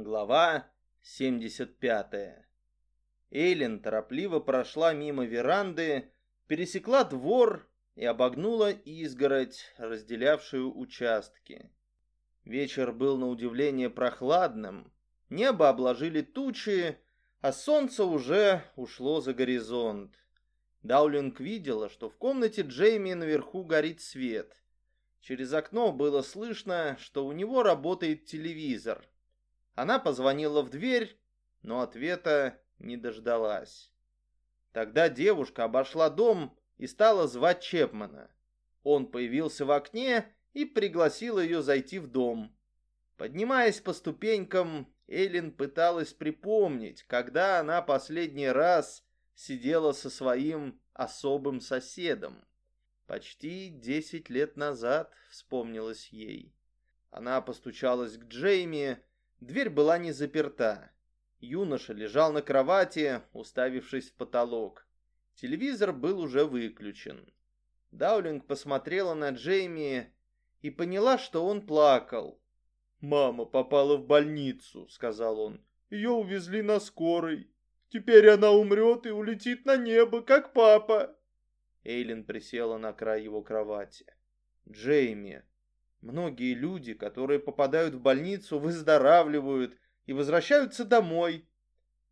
Глава 75. Эйлин торопливо прошла мимо веранды, пересекла двор и обогнула изгородь, разделявшую участки. Вечер был на удивление прохладным, небо обложили тучи, а солнце уже ушло за горизонт. Даулинг видела, что в комнате Джейми наверху горит свет. Через окно было слышно, что у него работает телевизор. Она позвонила в дверь, но ответа не дождалась. Тогда девушка обошла дом и стала звать Чепмана. Он появился в окне и пригласил ее зайти в дом. Поднимаясь по ступенькам, Эллен пыталась припомнить, когда она последний раз сидела со своим особым соседом. Почти десять лет назад вспомнилось ей. Она постучалась к Джейми, дверь была не заперта. Юноша лежал на кровати, уставившись в потолок. Телевизор был уже выключен. Даулинг посмотрела на Джейми и поняла, что он плакал. «Мама попала в больницу», — сказал он. «Ее увезли на скорой. Теперь она умрет и улетит на небо, как папа». Эйлин присела на край его кровати. «Джейми, многие люди, которые попадают в больницу, выздоравливают и возвращаются домой.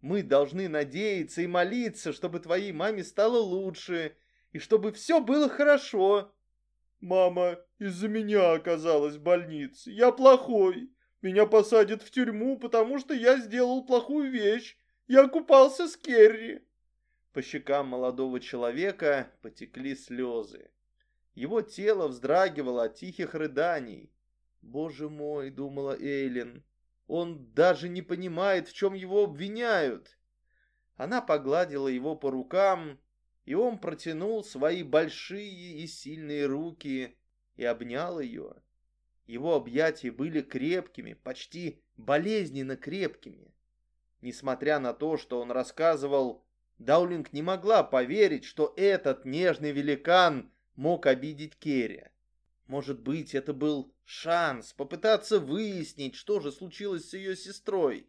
Мы должны надеяться и молиться, чтобы твоей маме стало лучше и чтобы все было хорошо». «Мама из-за меня оказалась в больнице. Я плохой. Меня посадят в тюрьму, потому что я сделал плохую вещь. Я купался с Керри». По щекам молодого человека потекли слезы. Его тело вздрагивало от тихих рыданий. «Боже мой!» — думала Эйлин. «Он даже не понимает, в чем его обвиняют!» Она погладила его по рукам, и он протянул свои большие и сильные руки и обнял ее. Его объятия были крепкими, почти болезненно крепкими. Несмотря на то, что он рассказывал Даулинг не могла поверить, что этот нежный великан мог обидеть Керри. Может быть, это был шанс попытаться выяснить, что же случилось с ее сестрой.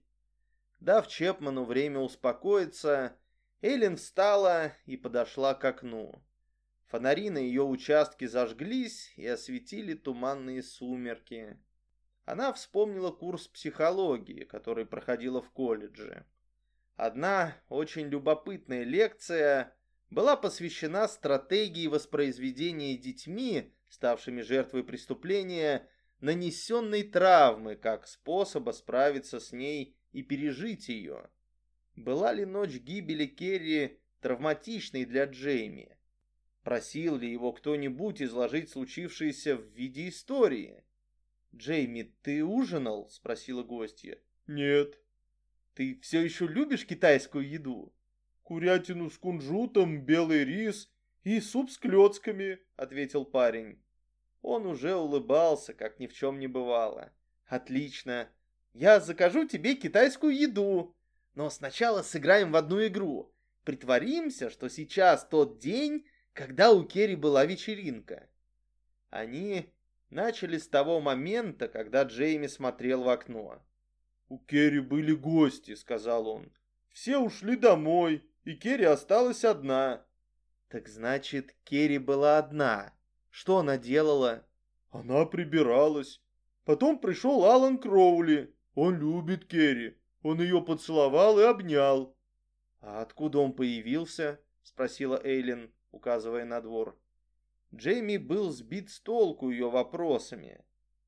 Дав Чепману время успокоиться, Эллен встала и подошла к окну. Фонари на ее участке зажглись и осветили туманные сумерки. Она вспомнила курс психологии, который проходила в колледже. Одна очень любопытная лекция была посвящена стратегии воспроизведения детьми, ставшими жертвой преступления, нанесенной травмы как способа справиться с ней и пережить ее. Была ли ночь гибели Керри травматичной для Джейми? Просил ли его кто-нибудь изложить случившееся в виде истории? «Джейми, ты ужинал?» — спросила гостья. «Нет», ты все еще любишь китайскую еду? Курятину с кунжутом, белый рис и суп с клетками, ответил парень. Он уже улыбался, как ни в чем не бывало. Отлично. Я закажу тебе китайскую еду. Но сначала сыграем в одну игру. Притворимся, что сейчас тот день, когда у Керри была вечеринка. Они начали с того момента, когда Джейми смотрел в окно. «У Керри были гости», — сказал он. «Все ушли домой, и Керри осталась одна». «Так значит, Керри была одна. Что она делала?» «Она прибиралась. Потом пришел Алан Кроули. Он любит Керри. Он ее поцеловал и обнял». «А откуда он появился?» — спросила Эйлин, указывая на двор. Джейми был сбит с толку ее вопросами.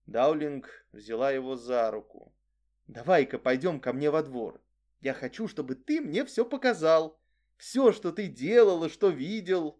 Даулинг взяла его за руку. Давай-ка пойдем ко мне во двор. Я хочу, чтобы ты мне все показал. Все, что ты делал и что видел.